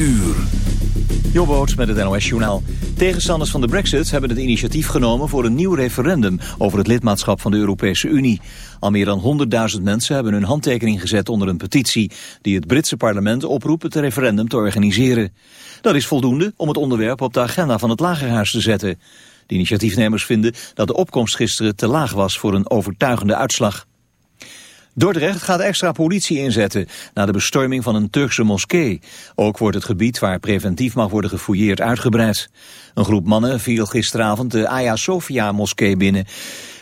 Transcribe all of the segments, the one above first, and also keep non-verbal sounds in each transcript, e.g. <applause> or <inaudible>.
uur. Jobboot met het NOS-journaal. Tegenstanders van de brexit hebben het initiatief genomen voor een nieuw referendum over het lidmaatschap van de Europese Unie. Al meer dan 100.000 mensen hebben hun handtekening gezet onder een petitie die het Britse parlement oproept het referendum te organiseren. Dat is voldoende om het onderwerp op de agenda van het Lagerhuis te zetten. De initiatiefnemers vinden dat de opkomst gisteren te laag was voor een overtuigende uitslag. Dordrecht gaat extra politie inzetten na de bestorming van een Turkse moskee. Ook wordt het gebied waar preventief mag worden gefouilleerd uitgebreid. Een groep mannen viel gisteravond de Aya Sofia moskee binnen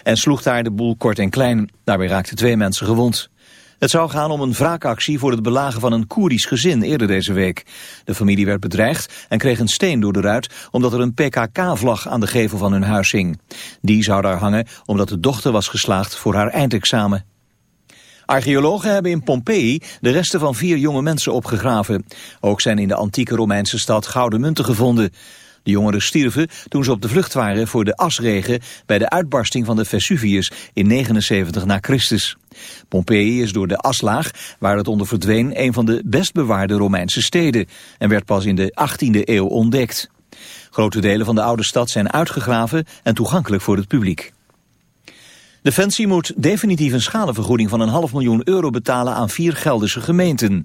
en sloeg daar de boel kort en klein. Daarbij raakten twee mensen gewond. Het zou gaan om een wraakactie voor het belagen van een Koerdisch gezin eerder deze week. De familie werd bedreigd en kreeg een steen door de ruit omdat er een PKK-vlag aan de gevel van hun huis hing. Die zou daar hangen omdat de dochter was geslaagd voor haar eindexamen. Archeologen hebben in Pompeii de resten van vier jonge mensen opgegraven. Ook zijn in de antieke Romeinse stad gouden munten gevonden. De jongeren stierven toen ze op de vlucht waren voor de asregen bij de uitbarsting van de Vesuvius in 79 na Christus. Pompeii is door de aslaag waar het onder verdween een van de best bewaarde Romeinse steden en werd pas in de 18e eeuw ontdekt. Grote delen van de oude stad zijn uitgegraven en toegankelijk voor het publiek. Defensie moet definitief een schadevergoeding van een half miljoen euro betalen aan vier Gelderse gemeenten.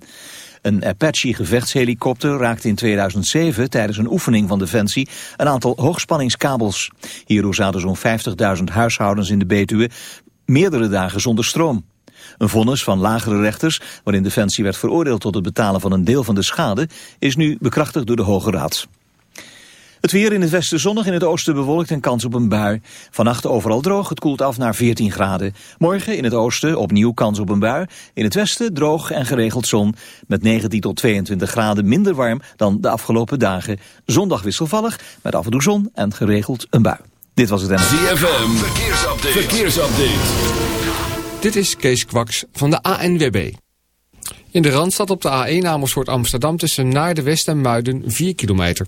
Een Apache-gevechtshelikopter raakte in 2007 tijdens een oefening van Defensie een aantal hoogspanningskabels. Hierdoor zaten zo'n 50.000 huishoudens in de Betuwe meerdere dagen zonder stroom. Een vonnis van lagere rechters, waarin Defensie werd veroordeeld tot het betalen van een deel van de schade, is nu bekrachtigd door de Hoge Raad. Het weer in het westen zonnig, in het oosten bewolkt en kans op een bui. Vannacht overal droog, het koelt af naar 14 graden. Morgen in het oosten opnieuw kans op een bui. In het westen droog en geregeld zon. Met 19 tot 22 graden minder warm dan de afgelopen dagen. Zondag wisselvallig, met af en toe zon en geregeld een bui. Dit was het. ZFM, verkeersupdate. verkeersupdate. Dit is Kees Kwaks van de ANWB. In de Randstad op de A1 Amersfoort Amsterdam tussen naar de West en Muiden 4 kilometer.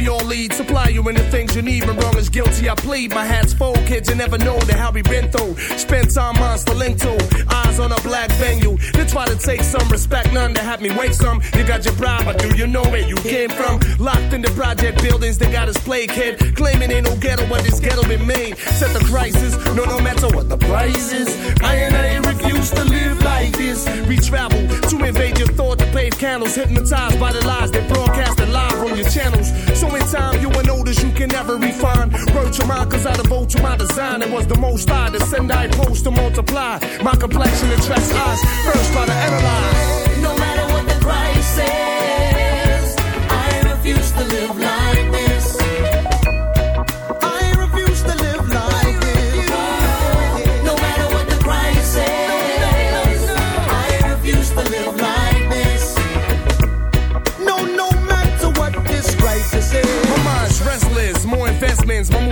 we all lead. Supply you in the things you need. When wrong is guilty, I plead. My hat's full, kids, you never know the hell we been through. Spent time linked to. Eyes on a black venue. They try to take some respect, none to have me wait some. You got your bribe, but do you know where you came from? Locked in the project buildings, they got us plague kid. Claiming ain't no ghetto, but this ghetto been made. Set the crisis, no, no matter what the price is. I and I refuse to live like this. We travel to invade your thought to pave candles. Hypnotized by the lies they broadcasted live on your channels. So in time, you will notice you can never refine. Wrote your mind, cause I devote to my design. It was the most I to send, I post to multiply. My complexion attracts eyes. First, try to analyze. No matter what the price is, I refuse to live like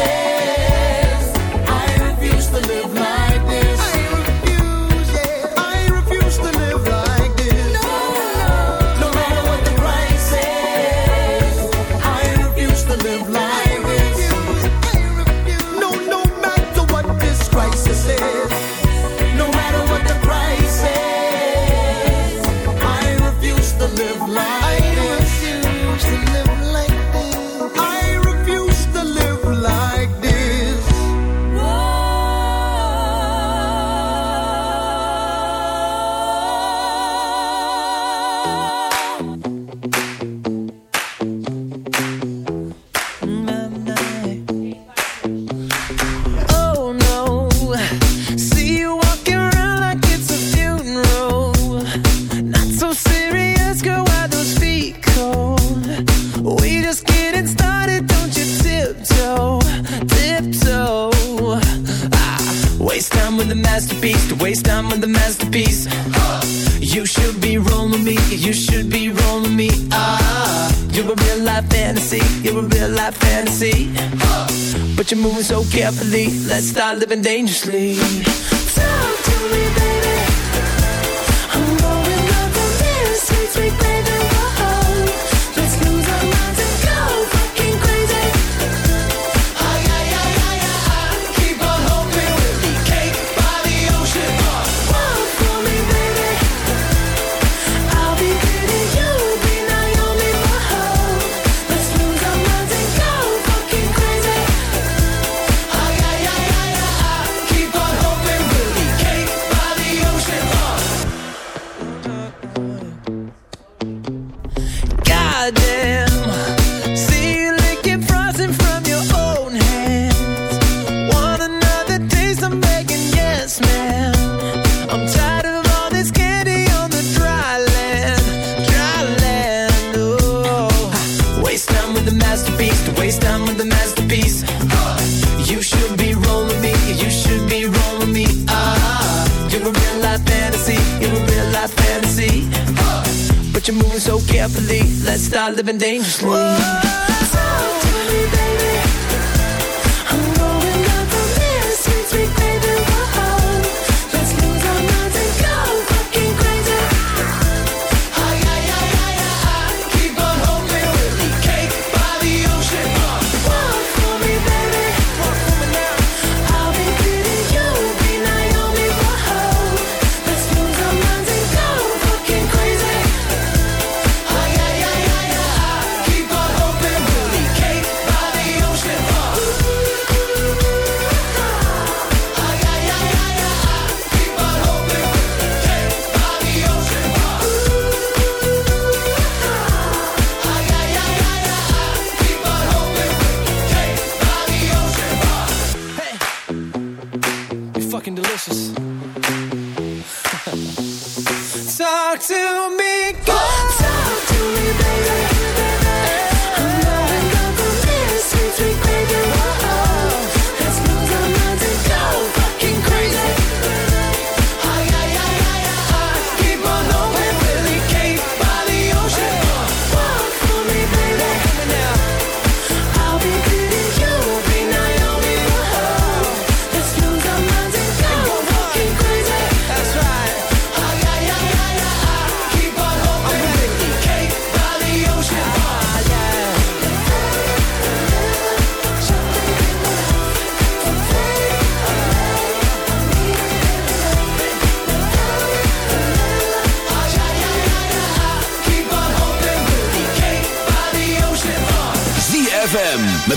Price delicious. <laughs> Talk to me, girl.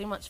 too much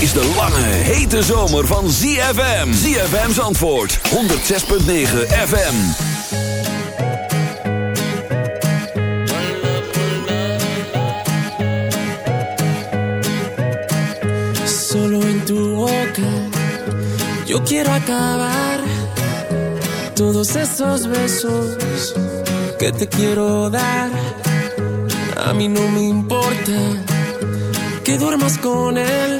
Is de lange, hete zomer van ZFM. ZFM's antwoord, 106.9 FM. Solo en tu boca yo quiero acabar todos esos besos que te quiero dar. A mí no me importa que duermas con él,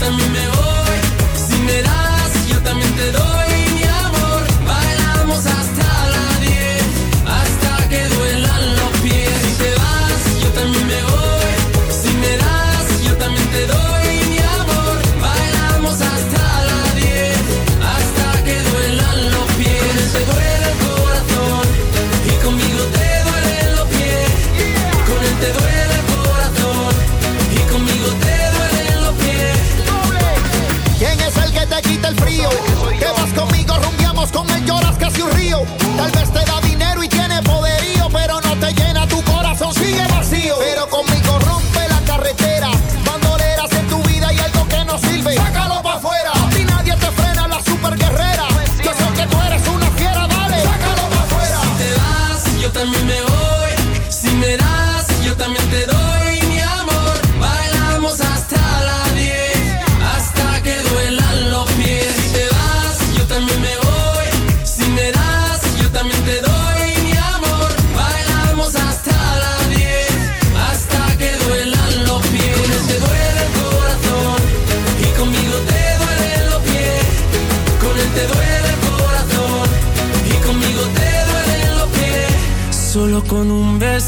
também me meu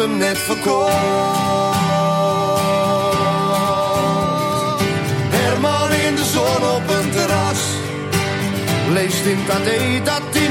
hem net. Herman in de zon op een terras Leest in AD dat hij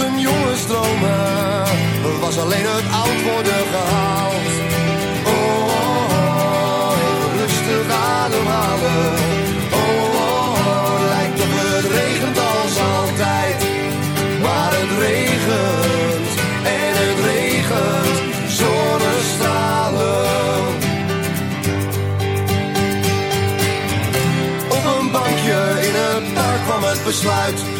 zijn jonge stromen was alleen het oud worden gehaald. Oh, oh, oh, rustig ademhalen. Oh, oh, oh, lijkt op het regent als altijd. Maar het regent en het regent zonnestralen. Op een bankje in het park kwam het besluit.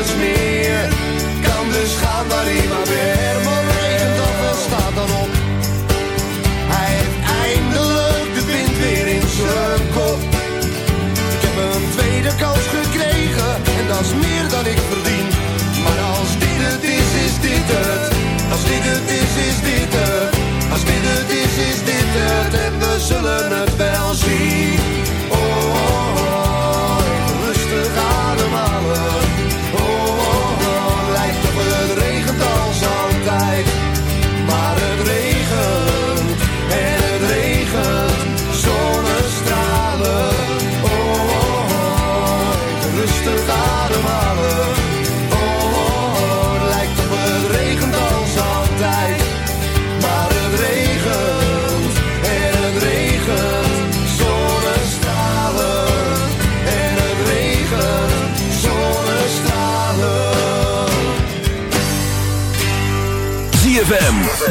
Nergens meer. Kan dus gaan waar hij maar weer.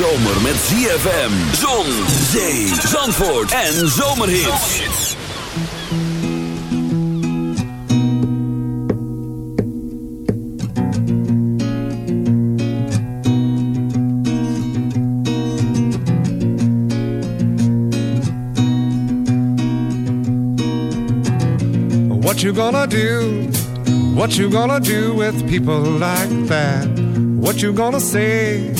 Zomer met ZFM, zon, zee, zandvoort en zomerhits. What you gonna do? What you gonna do with people like that? What you gonna say?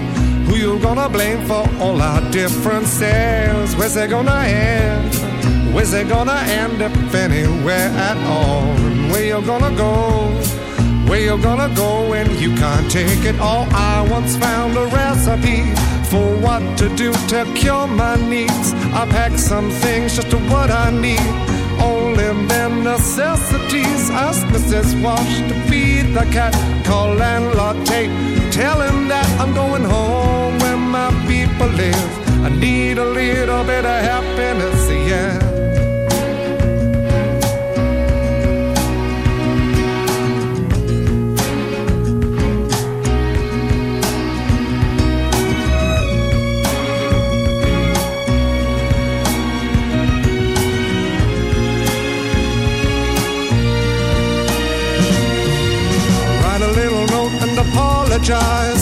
Gonna blame for all our differences? Where's it gonna end? Where's it gonna end if anywhere at all? Where you gonna go? Where you gonna go when you can't take it all? I once found a recipe for what to do to cure my needs. I packed some things just to what I need. Only them necessities. Ask Mrs. Wash to feed the cat. Call landlord Tate. Tell him that I'm going home my people live. I need a little bit of happiness, yeah. Write a little note and apologize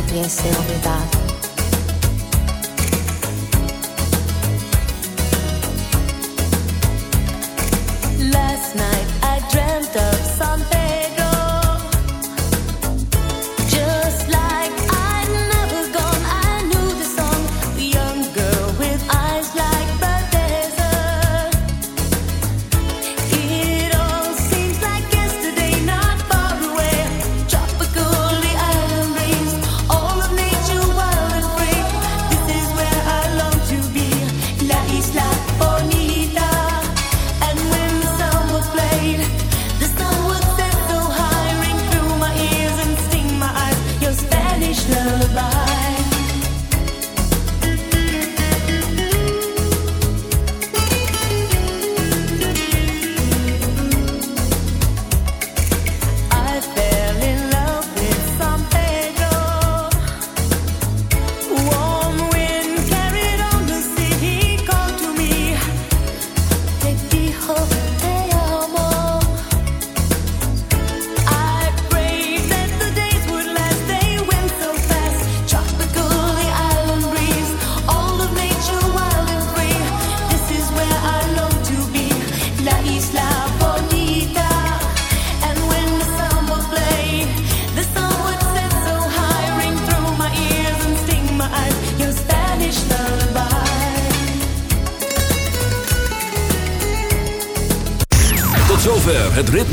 compreensão me dá.